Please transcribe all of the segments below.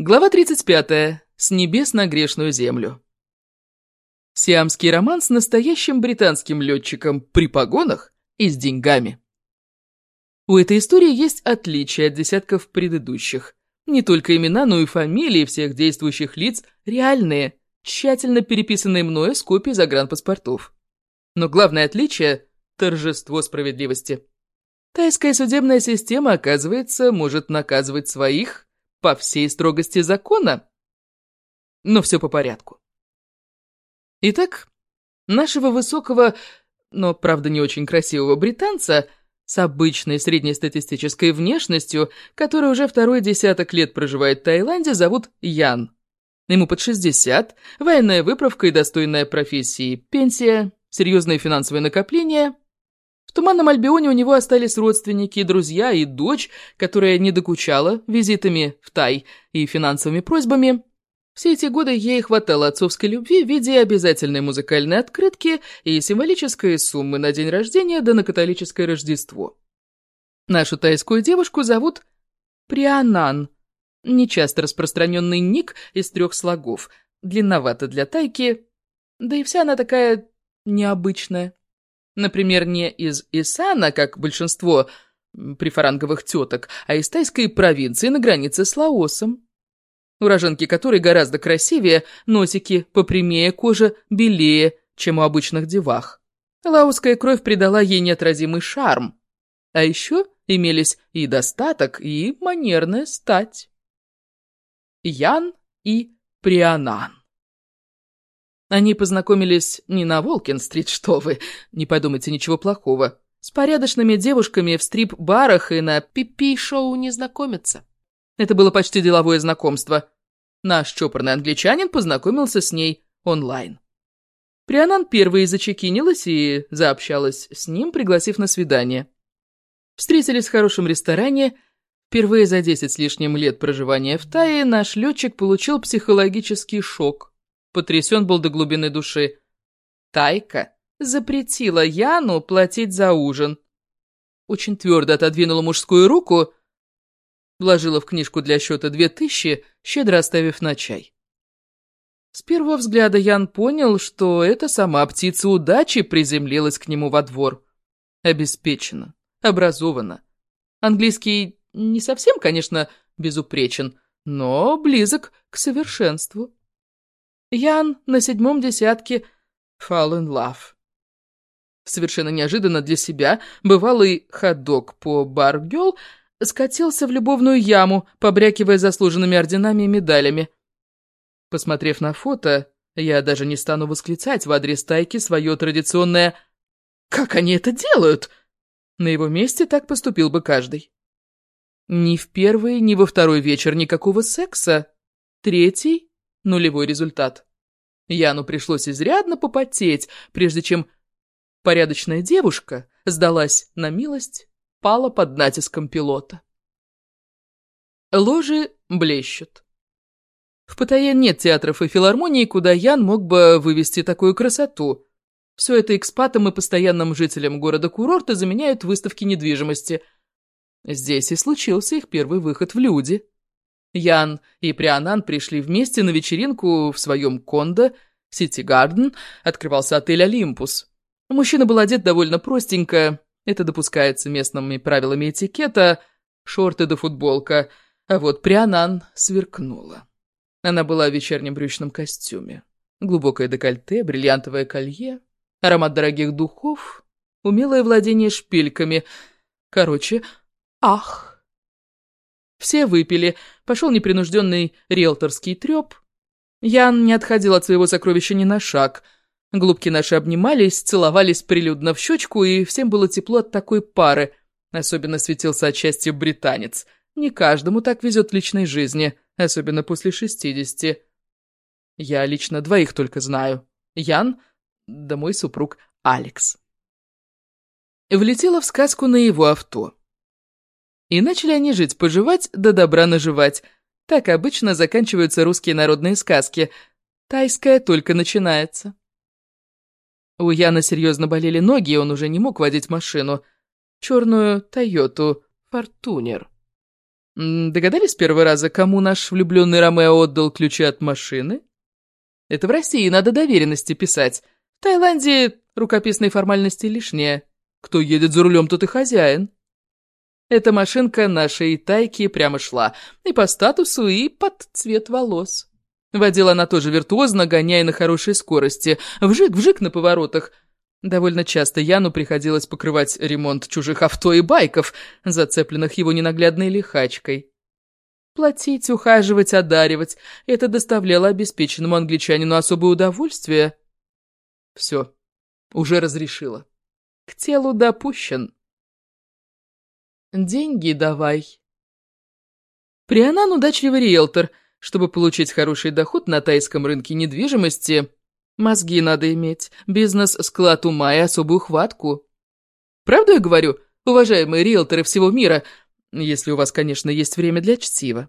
Глава 35. С небес на грешную землю. Сиамский роман с настоящим британским летчиком при погонах и с деньгами. У этой истории есть отличие от десятков предыдущих. Не только имена, но и фамилии всех действующих лиц реальные, тщательно переписанные мною с копий загранпаспортов. Но главное отличие – торжество справедливости. Тайская судебная система, оказывается, может наказывать своих по всей строгости закона. Но все по порядку. Итак, нашего высокого, но, правда, не очень красивого британца с обычной среднестатистической внешностью, который уже второй десяток лет проживает в Таиланде, зовут Ян. Ему под 60, военная выправка и достойная профессии, пенсия, серьезные финансовые накопления – в Туманном Альбионе у него остались родственники, друзья и дочь, которая не докучала визитами в Тай и финансовыми просьбами. Все эти годы ей хватало отцовской любви в виде обязательной музыкальной открытки и символической суммы на день рождения да на католическое Рождество. Нашу тайскую девушку зовут Прианан, нечасто распространенный ник из трех слогов, длинновато для тайки, да и вся она такая необычная. Например, не из Исана, как большинство прифаранговых теток, а из тайской провинции на границе с Лаосом. Уроженки которой гораздо красивее, носики попрямее, кожа белее, чем у обычных девах. Лаосская кровь придала ей неотразимый шарм. А еще имелись и достаток, и манерная стать. Ян и Прианан. Они познакомились не на Волкин-стрит, что вы, не подумайте ничего плохого. С порядочными девушками в стрип-барах и на пипи-шоу не знакомятся. Это было почти деловое знакомство. Наш чопорный англичанин познакомился с ней онлайн. Прианан первой зачекинилась и заобщалась с ним, пригласив на свидание. Встретились в хорошем ресторане. Впервые за десять с лишним лет проживания в Тае наш летчик получил психологический шок потрясен был до глубины души. Тайка запретила Яну платить за ужин. Очень твердо отодвинула мужскую руку, вложила в книжку для счета две тысячи, щедро оставив на чай. С первого взгляда Ян понял, что это сама птица удачи приземлилась к нему во двор. Обеспечена, образована. Английский не совсем, конечно, безупречен, но близок к совершенству. Ян на седьмом десятке fall in love. Совершенно неожиданно для себя бывалый ходок по баргел скатился в любовную яму, побрякивая заслуженными орденами и медалями. Посмотрев на фото, я даже не стану восклицать в адрес Тайки свое традиционное «Как они это делают?» На его месте так поступил бы каждый. Ни в первый, ни во второй вечер никакого секса. Третий нулевой результат. Яну пришлось изрядно попотеть, прежде чем порядочная девушка сдалась на милость, пала под натиском пилота. Ложи блещут. В Паттайе нет театров и филармонии, куда Ян мог бы вывести такую красоту. Все это экспатам и постоянным жителям города-курорта заменяют выставки недвижимости. Здесь и случился их первый выход в люди. Ян и Прианан пришли вместе на вечеринку в своем кондо Сити Гарден, открывался отель «Олимпус». Мужчина был одет довольно простенько, это допускается местными правилами этикета, шорты да футболка, а вот Прианан сверкнула. Она была в вечернем брючном костюме. Глубокое декольте, бриллиантовое колье, аромат дорогих духов, умелое владение шпильками. Короче, ах! Все выпили, пошел непринужденный риэлторский треп. Ян не отходил от своего сокровища ни на шаг. Глупки наши обнимались, целовались прилюдно в щечку, и всем было тепло от такой пары. Особенно светился от счастья британец. Не каждому так везет в личной жизни, особенно после шестидесяти. Я лично двоих только знаю. Ян, да мой супруг Алекс. Влетела в сказку на его авто. И начали они жить-поживать, да добра наживать. Так обычно заканчиваются русские народные сказки. Тайская только начинается. У Яна серьезно болели ноги, и он уже не мог водить машину. Черную Тойоту Фортунер. Догадались с первого раза, кому наш влюбленный Ромео отдал ключи от машины? Это в России надо доверенности писать. В Таиланде рукописные формальности лишние. Кто едет за рулем, тот и хозяин. Эта машинка нашей тайки прямо шла. И по статусу, и под цвет волос. Водила она тоже виртуозно, гоняя на хорошей скорости. Вжик-вжик на поворотах. Довольно часто Яну приходилось покрывать ремонт чужих авто и байков, зацепленных его ненаглядной лихачкой. Платить, ухаживать, одаривать — это доставляло обеспеченному англичанину особое удовольствие. Все, уже разрешила. К телу допущен. Деньги давай. Прианан удачливый риэлтор. Чтобы получить хороший доход на тайском рынке недвижимости, мозги надо иметь, бизнес, склад ума и особую хватку. Правду я говорю, уважаемые риэлторы всего мира, если у вас, конечно, есть время для чтива.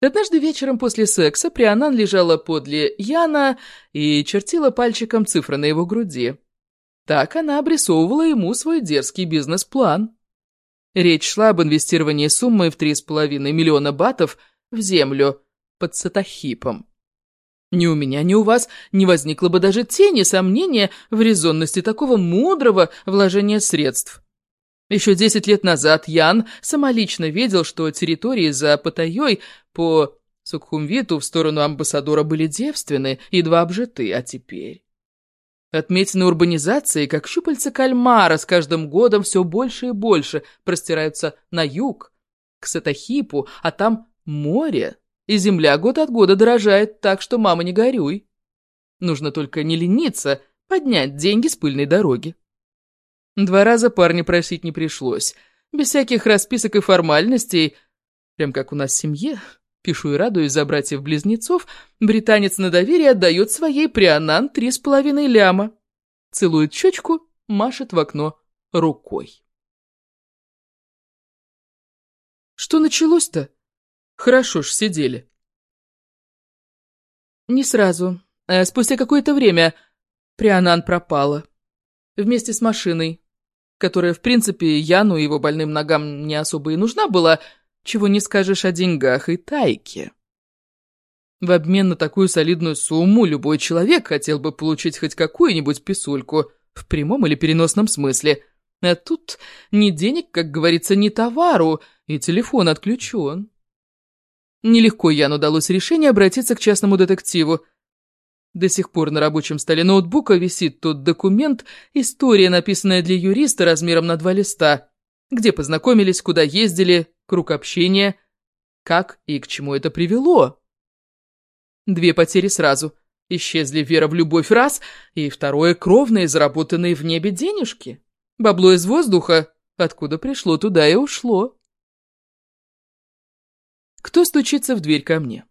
Однажды вечером после секса Прианан лежала подле Яна и чертила пальчиком цифры на его груди. Так она обрисовывала ему свой дерзкий бизнес-план. Речь шла об инвестировании суммы в 3,5 миллиона батов в землю под Сатахипом. Ни у меня, ни у вас не возникло бы даже тени сомнения в резонности такого мудрого вложения средств. Еще десять лет назад Ян самолично видел, что территории за Паттайей по Сукхумвиту в сторону амбассадора были девственны, едва обжиты, а теперь... Отметины урбанизации, как щупальца кальмара, с каждым годом все больше и больше простираются на юг, к Сатахипу, а там море, и земля год от года дорожает так, что мама не горюй. Нужно только не лениться, поднять деньги с пыльной дороги. Два раза парня просить не пришлось, без всяких расписок и формальностей, прям как у нас в семье, Пишу и радуюсь за братьев-близнецов, британец на доверие отдает своей прианан три с половиной ляма. Целует щечку, машет в окно рукой. Что началось-то? Хорошо ж сидели. Не сразу. А спустя какое-то время Прианан пропала. Вместе с машиной, которая, в принципе, Яну и его больным ногам не особо и нужна была, — чего не скажешь о деньгах и тайке. В обмен на такую солидную сумму любой человек хотел бы получить хоть какую-нибудь писульку, в прямом или переносном смысле. А тут ни денег, как говорится, ни товару, и телефон отключен. Нелегко Яну удалось решение обратиться к частному детективу. До сих пор на рабочем столе ноутбука висит тот документ, история, написанная для юриста размером на два листа, где познакомились, куда ездили, круг общения, как и к чему это привело. Две потери сразу. Исчезли вера в любовь раз, и второе — кровные, заработанные в небе денежки. Бабло из воздуха, откуда пришло, туда и ушло. Кто стучится в дверь ко мне?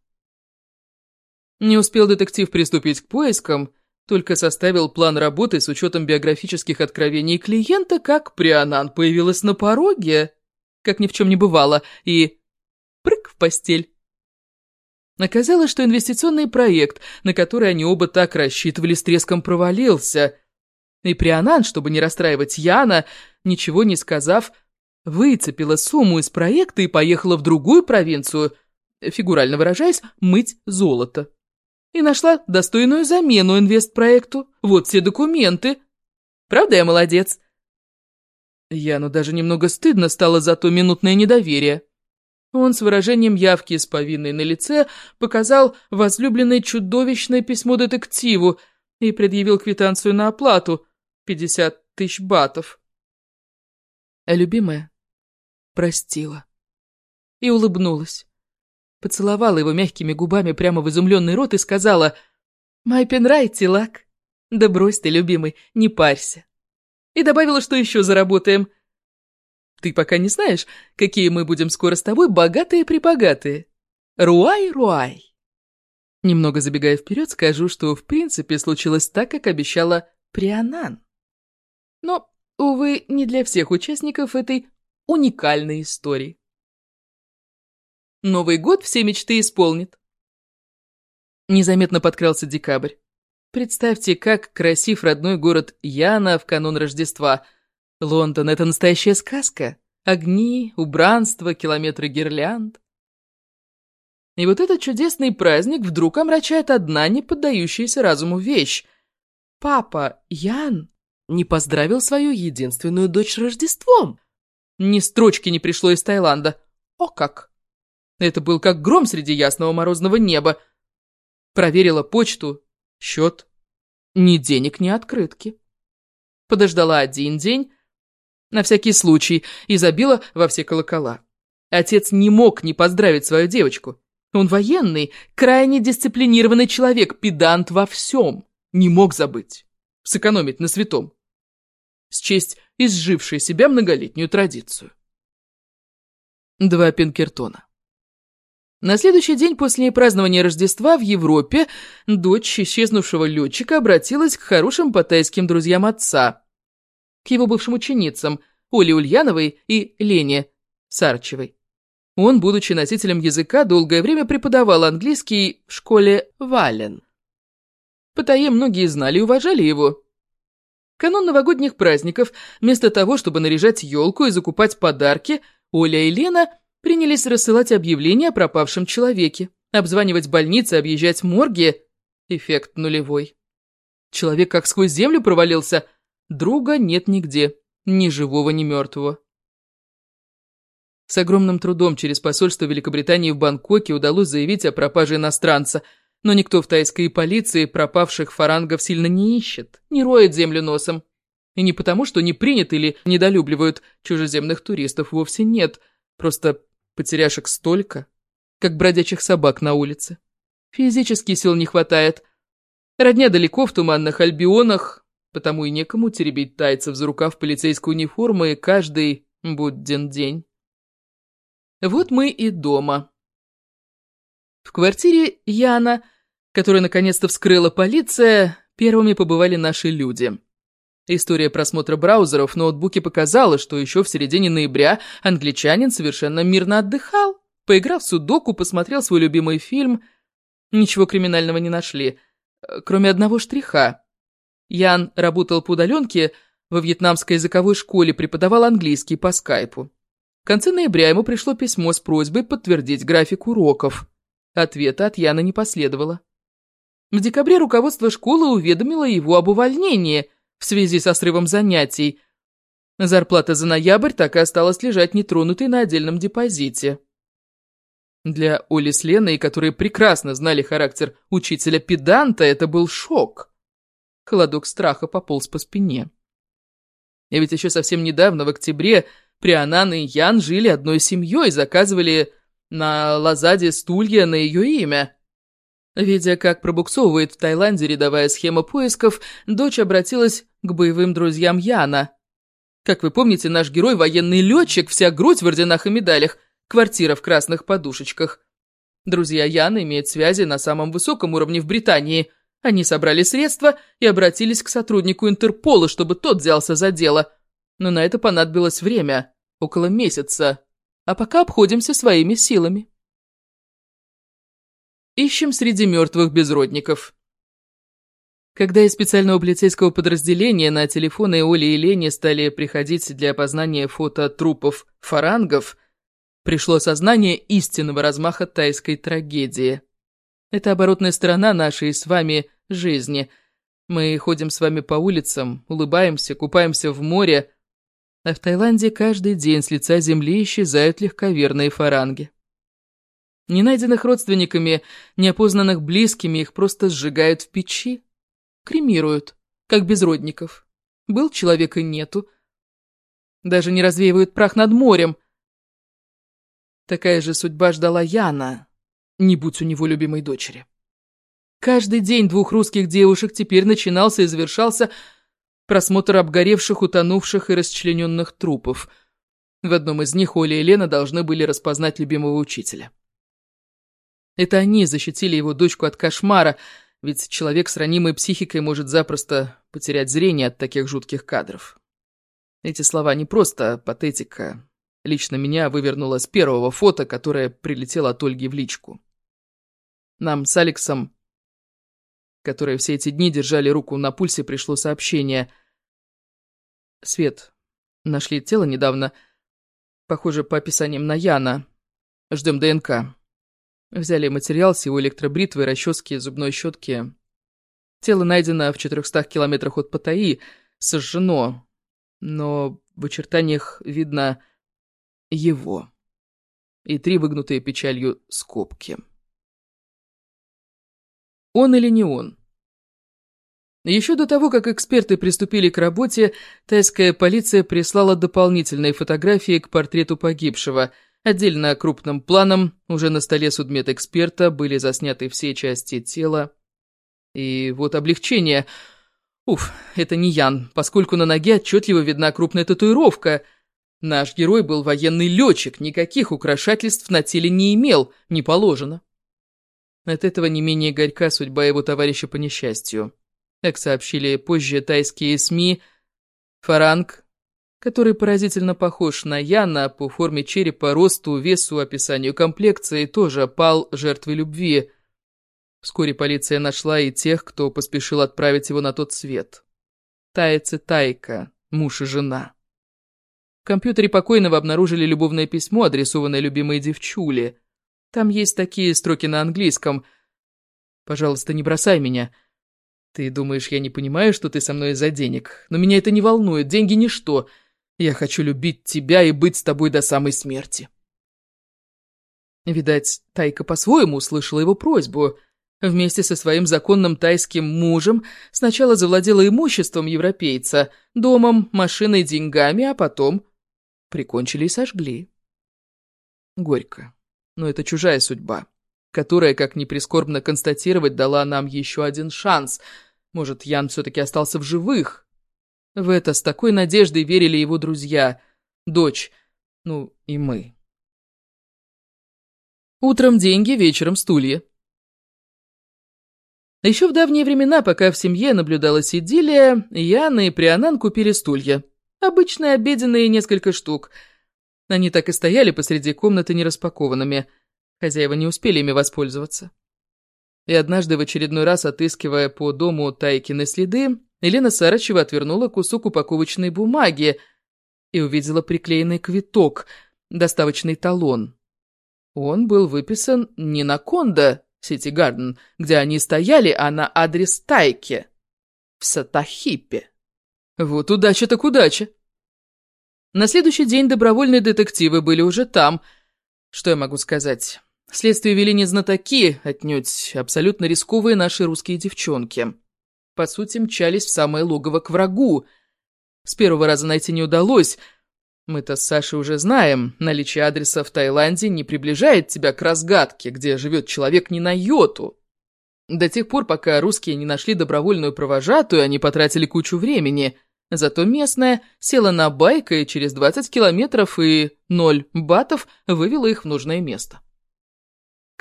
Не успел детектив приступить к поискам, только составил план работы с учетом биографических откровений клиента, как Прианан появилась на пороге как ни в чем не бывало, и прыг в постель. Оказалось, что инвестиционный проект, на который они оба так рассчитывали, с треском провалился. И Прианан, чтобы не расстраивать Яна, ничего не сказав, выцепила сумму из проекта и поехала в другую провинцию, фигурально выражаясь, мыть золото. И нашла достойную замену инвестпроекту. Вот все документы. Правда я молодец? Яну даже немного стыдно стало за то минутное недоверие. Он с выражением явки с повинной на лице показал возлюбленное чудовищное письмо детективу и предъявил квитанцию на оплату — пятьдесят тысяч батов. Любимая простила и улыбнулась. Поцеловала его мягкими губами прямо в изумленный рот и сказала «Май пенрай, тилак, да брось ты, любимый, не парься. И добавила, что еще заработаем. Ты пока не знаешь, какие мы будем скоро с тобой богатые-пребогатые. Руай-руай. Немного забегая вперед, скажу, что в принципе случилось так, как обещала Прианан. Но, увы, не для всех участников этой уникальной истории. Новый год все мечты исполнит. Незаметно подкрался декабрь. Представьте, как красив родной город Яна в канун Рождества. Лондон — это настоящая сказка. огни, убранство, километры гирлянд. И вот этот чудесный праздник вдруг омрачает одна не поддающаяся разуму вещь. Папа Ян не поздравил свою единственную дочь Рождеством. Ни строчки не пришло из Таиланда. О как! Это был как гром среди ясного морозного неба. Проверила почту, счет. Ни денег, ни открытки. Подождала один день, на всякий случай, и забила во все колокола. Отец не мог не поздравить свою девочку. Он военный, крайне дисциплинированный человек, педант во всем. Не мог забыть. Сэкономить на святом. Счесть изжившей себя многолетнюю традицию. Два Пинкертона. На следующий день после празднования Рождества в Европе дочь исчезнувшего летчика обратилась к хорошим потайским друзьям отца, к его бывшим ученицам Оле Ульяновой и Лене Сарчевой. Он, будучи носителем языка, долгое время преподавал английский в школе Вален. Паттайе многие знали и уважали его. Канун новогодних праздников, вместо того, чтобы наряжать елку и закупать подарки, Оля и Лена принялись рассылать объявления о пропавшем человеке, обзванивать больницы, объезжать морги. Эффект нулевой. Человек как сквозь землю провалился. Друга нет нигде, ни живого, ни мертвого. С огромным трудом через посольство Великобритании в Бангкоке удалось заявить о пропаже иностранца, но никто в тайской полиции пропавших фарангов сильно не ищет, не роет землю носом. И не потому, что не принят или недолюбливают чужеземных туристов, вовсе нет, просто потеряшек столько, как бродячих собак на улице. Физически сил не хватает. Родня далеко в туманных альбионах, потому и некому теребить тайцев за рукав полицейской униформы каждый будден день. Вот мы и дома. В квартире Яна, которую наконец-то вскрыла полиция, первыми побывали наши люди. История просмотра браузеров в ноутбуке показала, что еще в середине ноября англичанин совершенно мирно отдыхал, поиграв в судоку, посмотрел свой любимый фильм. Ничего криминального не нашли, кроме одного штриха. Ян работал по удаленке во вьетнамской языковой школе, преподавал английский по скайпу. В конце ноября ему пришло письмо с просьбой подтвердить график уроков. Ответа от Яна не последовало. В декабре руководство школы уведомило его об увольнении в связи со срывом занятий. Зарплата за ноябрь так и осталась лежать нетронутой на отдельном депозите. Для Оли с Леной, которые прекрасно знали характер учителя-педанта, это был шок. Холодок страха пополз по спине. И ведь еще совсем недавно, в октябре, Прианан и Ян жили одной семьей, заказывали на Лазаде стулья на ее имя. Видя, как пробуксовывает в Таиланде рядовая схема поисков, дочь обратилась к боевым друзьям Яна. Как вы помните, наш герой – военный летчик, вся грудь в орденах и медалях, квартира в красных подушечках. Друзья Яна имеют связи на самом высоком уровне в Британии. Они собрали средства и обратились к сотруднику Интерпола, чтобы тот взялся за дело – но на это понадобилось время, около месяца, а пока обходимся своими силами. Ищем среди мертвых безродников. Когда из специального полицейского подразделения на телефоны Оли и Лени стали приходить для опознания фото трупов фарангов, пришло сознание истинного размаха тайской трагедии. Это оборотная сторона нашей с вами жизни. Мы ходим с вами по улицам, улыбаемся, купаемся в море, а в Таиланде каждый день с лица земли исчезают легковерные фаранги. Не найденных родственниками, неопознанных близкими их просто сжигают в печи, кремируют, как безродников. Был человек и нету. Даже не развеивают прах над морем. Такая же судьба ждала Яна, не будь у него любимой дочери. Каждый день двух русских девушек теперь начинался и завершался просмотр обгоревших, утонувших и расчлененных трупов. В одном из них Оля и Лена должны были распознать любимого учителя. Это они защитили его дочку от кошмара, ведь человек с ранимой психикой может запросто потерять зрение от таких жутких кадров. Эти слова не просто патетика. Лично меня вывернуло с первого фото, которое прилетело от Ольги в личку. Нам с Алексом, которые все эти дни держали руку на пульсе, пришло сообщение. Свет, нашли тело недавно. Похоже, по описаниям на Яна. Ждем ДНК. Взяли материал с его электробритвы, расчески, зубной щетки. Тело найдено в 400 километрах от Паттайи, сожжено, но в очертаниях видно его. И три выгнутые печалью скобки. Он или не он? Еще до того, как эксперты приступили к работе, тайская полиция прислала дополнительные фотографии к портрету погибшего. Отдельно крупным планом уже на столе судмедэксперта были засняты все части тела. И вот облегчение. Уф, это не Ян, поскольку на ноге отчетливо видна крупная татуировка. Наш герой был военный летчик, никаких украшательств на теле не имел, не положено. От этого не менее горька судьба его товарища по несчастью. Как сообщили позже тайские СМИ, Фаранг, который поразительно похож на Яна по форме черепа, росту, весу, описанию комплекции, тоже пал жертвой любви. Вскоре полиция нашла и тех, кто поспешил отправить его на тот свет. Тайцы Тайка, муж и жена. В компьютере покойного обнаружили любовное письмо, адресованное любимой девчуле. Там есть такие строки на английском. «Пожалуйста, не бросай меня. Ты думаешь, я не понимаю, что ты со мной из-за денег? Но меня это не волнует, деньги ничто. Я хочу любить тебя и быть с тобой до самой смерти. Видать, Тайка по-своему услышала его просьбу. Вместе со своим законным тайским мужем сначала завладела имуществом европейца, домом, машиной, деньгами, а потом прикончили и сожгли. Горько. Но это чужая судьба которая, как ни прискорбно констатировать, дала нам еще один шанс. Может, Ян все-таки остался в живых? В это с такой надеждой верили его друзья, дочь, ну и мы. Утром деньги, вечером стулья. Еще в давние времена, пока в семье наблюдалась идиллия, Яна и Прианан купили стулья. Обычные обеденные несколько штук. Они так и стояли посреди комнаты нераспакованными – Хозяева не успели ими воспользоваться. И однажды, в очередной раз отыскивая по дому Тайкины следы, Елена Сарычева отвернула кусок упаковочной бумаги и увидела приклеенный квиток, доставочный талон. Он был выписан не на Кондо, Сити Гарден, где они стояли, а на адрес Тайки, в Сатахипе. Вот удача так удача. На следующий день добровольные детективы были уже там. Что я могу сказать? Следствие вели не знатоки, отнюдь, абсолютно рисковые наши русские девчонки. По сути, мчались в самое логово к врагу. С первого раза найти не удалось. Мы-то с Сашей уже знаем, наличие адреса в Таиланде не приближает тебя к разгадке, где живет человек не на йоту. До тех пор, пока русские не нашли добровольную провожатую, они потратили кучу времени. Зато местная села на байк и через 20 километров и ноль батов вывела их в нужное место.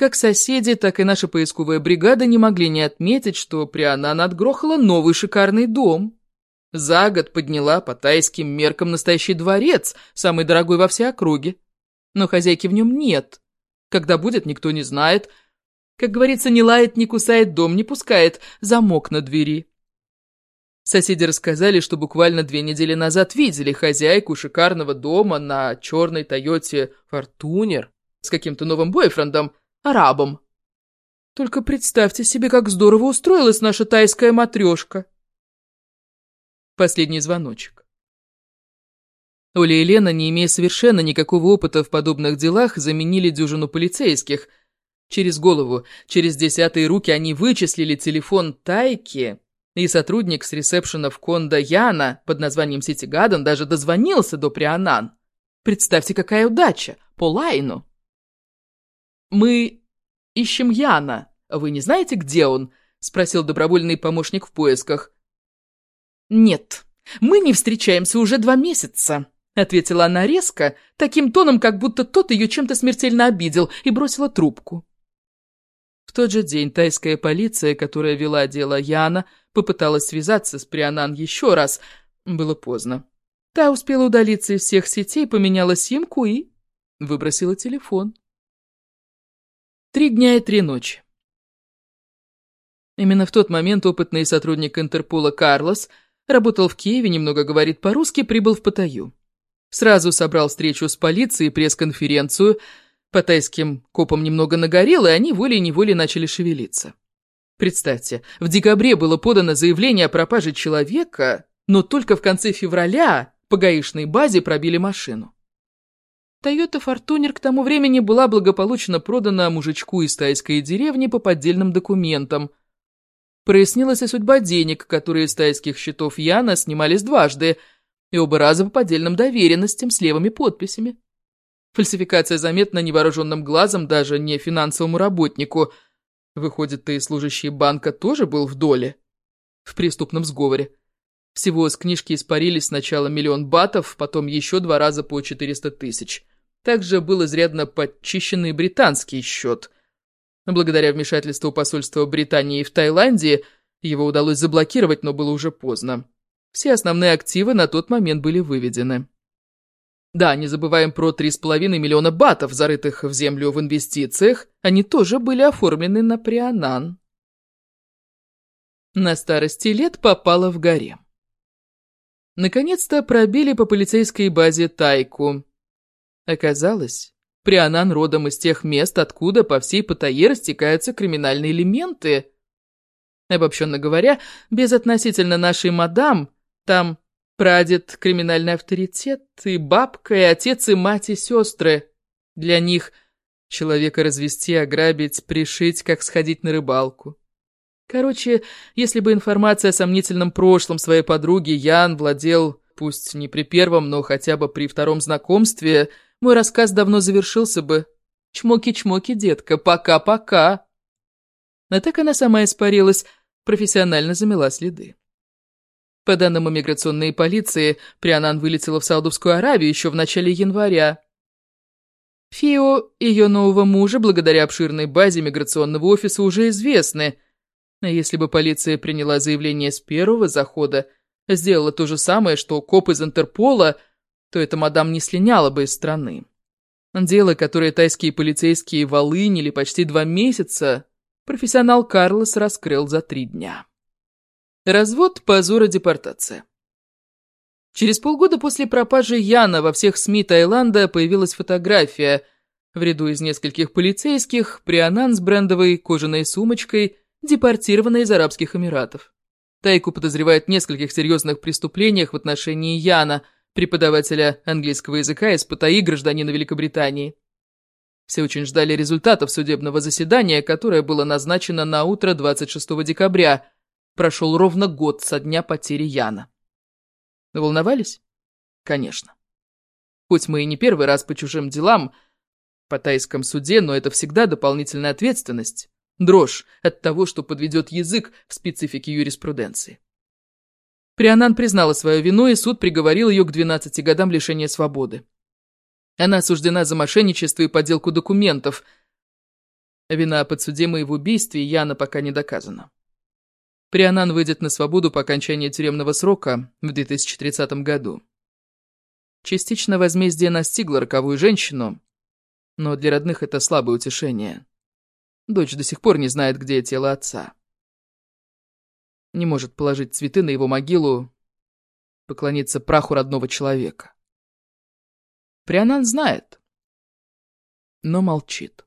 Как соседи, так и наша поисковая бригада не могли не отметить, что Прианан отгрохала новый шикарный дом. За год подняла по тайским меркам настоящий дворец, самый дорогой во всей округе. Но хозяйки в нем нет. Когда будет, никто не знает. Как говорится, не лает, не кусает, дом не пускает, замок на двери. Соседи рассказали, что буквально две недели назад видели хозяйку шикарного дома на черной Тойоте Фортунер с каким-то новым бойфрендом, арабом. Только представьте себе, как здорово устроилась наша тайская матрешка. Последний звоночек. Оля и Лена, не имея совершенно никакого опыта в подобных делах, заменили дюжину полицейских. Через голову, через десятые руки они вычислили телефон Тайки, и сотрудник с ресепшена в Конда Яна под названием Сити Гаден даже дозвонился до Прианан. Представьте, какая удача! По лайну! «Мы ищем Яна. Вы не знаете, где он?» — спросил добровольный помощник в поисках. «Нет, мы не встречаемся уже два месяца», — ответила она резко, таким тоном, как будто тот ее чем-то смертельно обидел, и бросила трубку. В тот же день тайская полиция, которая вела дело Яна, попыталась связаться с Прианан еще раз. Было поздно. Та успела удалиться из всех сетей, поменяла симку и выбросила телефон. Три дня и три ночи. Именно в тот момент опытный сотрудник Интерпола Карлос работал в Киеве, немного говорит по-русски, прибыл в Паттайю. Сразу собрал встречу с полицией пресс-конференцию. По копам немного нагорело, и они волей-неволей начали шевелиться. Представьте, в декабре было подано заявление о пропаже человека, но только в конце февраля по гаишной базе пробили машину. Тойота Фортунер к тому времени была благополучно продана мужичку из тайской деревни по поддельным документам. Прояснилась и судьба денег, которые из тайских счетов Яна снимались дважды, и оба раза по поддельным доверенностям с левыми подписями. Фальсификация заметна невооруженным глазом даже не финансовому работнику. Выходит, и служащий банка тоже был в доле, в преступном сговоре. Всего с книжки испарились сначала миллион батов, потом еще два раза по 400 тысяч. Также был изрядно подчищенный британский счет. Благодаря вмешательству посольства Британии в Таиланде его удалось заблокировать, но было уже поздно. Все основные активы на тот момент были выведены. Да, не забываем про 3,5 миллиона батов, зарытых в землю в инвестициях. Они тоже были оформлены на Прианан. На старости лет попала в горе. Наконец-то пробили по полицейской базе Тайку. Оказалось, Прианан родом из тех мест, откуда по всей Паттайе растекаются криминальные элементы. Обобщенно говоря, без относительно нашей мадам, там прадед криминальный авторитет, и бабка, и отец, и мать, и сестры. Для них человека развести, ограбить, пришить, как сходить на рыбалку. Короче, если бы информация о сомнительном прошлом своей подруги Ян владел, пусть не при первом, но хотя бы при втором знакомстве, мой рассказ давно завершился бы. Чмоки-чмоки, детка, пока-пока. А так она сама испарилась, профессионально замела следы. По данным иммиграционной полиции, Прианан вылетела в Саудовскую Аравию еще в начале января. Фио и ее нового мужа, благодаря обширной базе миграционного офиса, уже известны – а если бы полиция приняла заявление с первого захода, сделала то же самое, что коп из Интерпола, то эта мадам не слиняла бы из страны. Дело, которое тайские полицейские волынили почти два месяца, профессионал Карлос раскрыл за три дня. Развод, позор и депортация. Через полгода после пропажи Яна во всех СМИ Таиланда появилась фотография. В ряду из нескольких полицейских, Прианан с брендовой кожаной сумочкой депортирована из Арабских Эмиратов. Тайку подозревают в нескольких серьезных преступлениях в отношении Яна, преподавателя английского языка из Паттайи, гражданина Великобритании. Все очень ждали результатов судебного заседания, которое было назначено на утро 26 декабря. Прошел ровно год со дня потери Яна. Волновались? Конечно. Хоть мы и не первый раз по чужим делам, по тайском суде, но это всегда дополнительная ответственность. Дрожь от того, что подведет язык в специфике юриспруденции. Прианан признала свою вину, и суд приговорил ее к 12 годам лишения свободы. Она осуждена за мошенничество и подделку документов. Вина подсудимой в убийстве Яна пока не доказана. Прианан выйдет на свободу по окончании тюремного срока в 2030 году. Частично возмездие настигло роковую женщину, но для родных это слабое утешение. Дочь до сих пор не знает, где тело отца. Не может положить цветы на его могилу, поклониться праху родного человека. Прианан знает, но молчит.